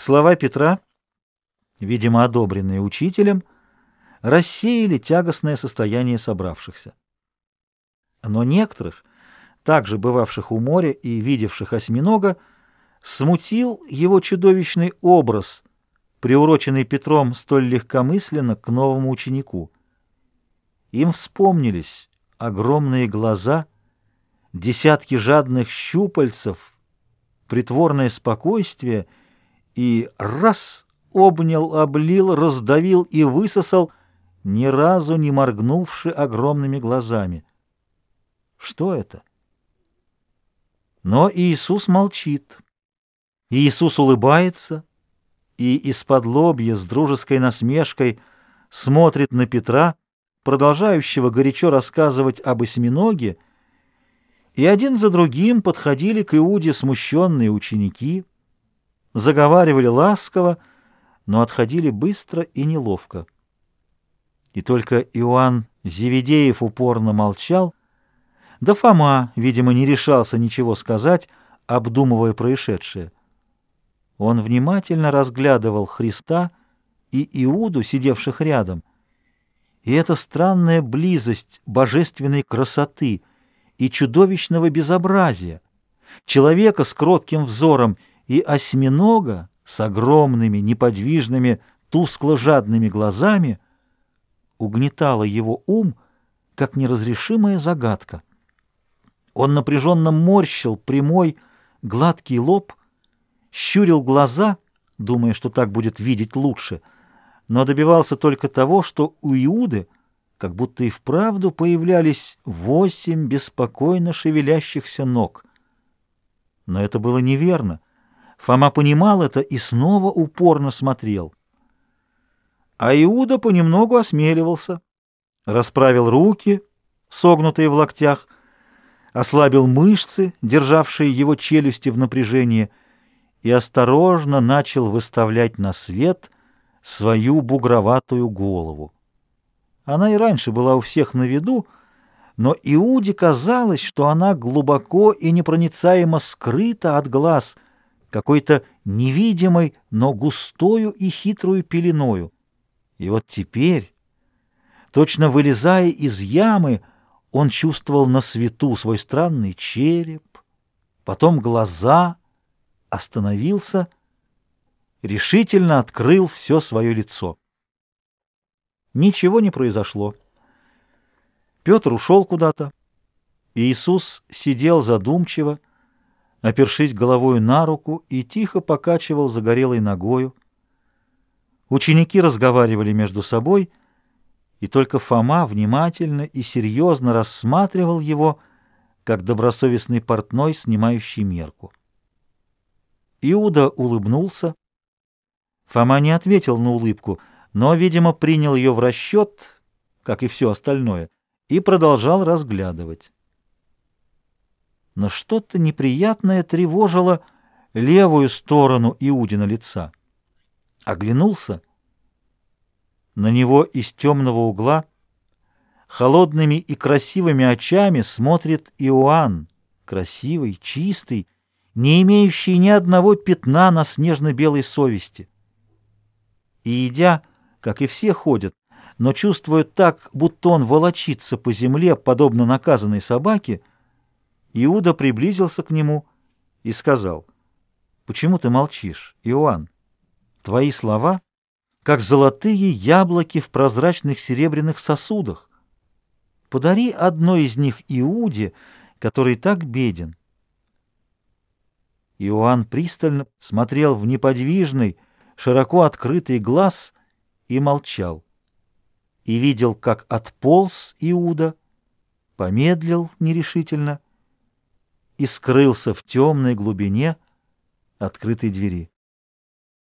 Слова Петра, видимо, одобренные учителем, рассеяли тягостное состояние собравшихся. Но некоторых, также бывавших у моря и видевших осьминога, смутил его чудовищный образ, приуроченный Петром столь легкомысленно к новому ученику. Им вспомнились огромные глаза, десятки жадных щупальцев, притворное спокойствие — и раз обнял, облил, раздавил и высосал, ни разу не моргнувши огромными глазами. Что это? Но Иисус молчит. Иисус улыбается и из-под лобья с дружеской насмешкой смотрит на Петра, продолжающего горячо рассказывать об осьминоге, и один за другим подходили к Иуде смущенные ученики — заговаривали ласково, но отходили быстро и неловко. И только Иоанн Зеведеев упорно молчал, да Фома, видимо, не решался ничего сказать, обдумывая происшедшее. Он внимательно разглядывал Христа и Иуду, сидевших рядом, и эта странная близость божественной красоты и чудовищного безобразия, человека с кротким взором и осьминога с огромными, неподвижными, тускло-жадными глазами угнетала его ум, как неразрешимая загадка. Он напряженно морщил прямой, гладкий лоб, щурил глаза, думая, что так будет видеть лучше, но добивался только того, что у Иуды как будто и вправду появлялись восемь беспокойно шевелящихся ног. Но это было неверно — Фома понимал это и снова упорно смотрел. А Иуда понемногу осмеливался, расправил руки, согнутые в локтях, ослабил мышцы, державшие его челюсти в напряжении, и осторожно начал выставлять на свет свою бугроватую голову. Она и раньше была у всех на виду, но Иуде казалось, что она глубоко и непроницаемо скрыта от глаз — какой-то невидимой, но густою и хитрую пеленою. И вот теперь, точно вылезая из ямы, он чувствовал на свету свой странный череп, потом глаза, остановился, решительно открыл все свое лицо. Ничего не произошло. Петр ушел куда-то. Иисус сидел задумчиво, опершись головою на руку и тихо покачивал загорелой ногою. Ученики разговаривали между собой, и только Фома внимательно и серьезно рассматривал его, как добросовестный портной, снимающий мерку. Иуда улыбнулся. Фома не ответил на улыбку, но, видимо, принял ее в расчет, как и все остальное, и продолжал разглядывать но что-то неприятное тревожило левую сторону Иудина лица. Оглянулся. На него из темного угла холодными и красивыми очами смотрит Иоанн, красивый, чистый, не имеющий ни одного пятна на снежно-белой совести. И идя, как и все ходят, но чувствует так, будто он волочится по земле, подобно наказанной собаке, Иуда приблизился к нему и сказал, «Почему ты молчишь, Иоанн? Твои слова, как золотые яблоки в прозрачных серебряных сосудах. Подари одно из них Иуде, который так беден». Иоанн пристально смотрел в неподвижный, широко открытый глаз и молчал. И видел, как отполз Иуда, помедлил нерешительно — и скрылся в темной глубине открытой двери.